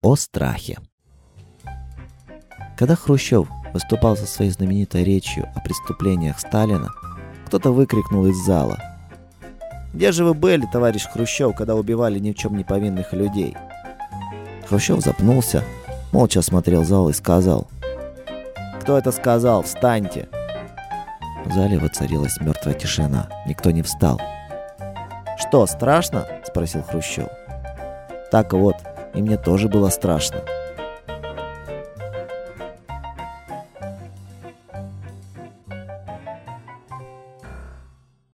О страхе. Когда Хрущев выступал со своей знаменитой речью о преступлениях Сталина, кто-то выкрикнул из зала. «Где же вы были, товарищ Хрущев, когда убивали ни в чем не повинных людей?» Хрущев запнулся, молча смотрел зал и сказал. «Кто это сказал? Встаньте!» В зале воцарилась мертвая тишина. Никто не встал. «Что, страшно?» – спросил Хрущев. «Так вот, и мне тоже было страшно.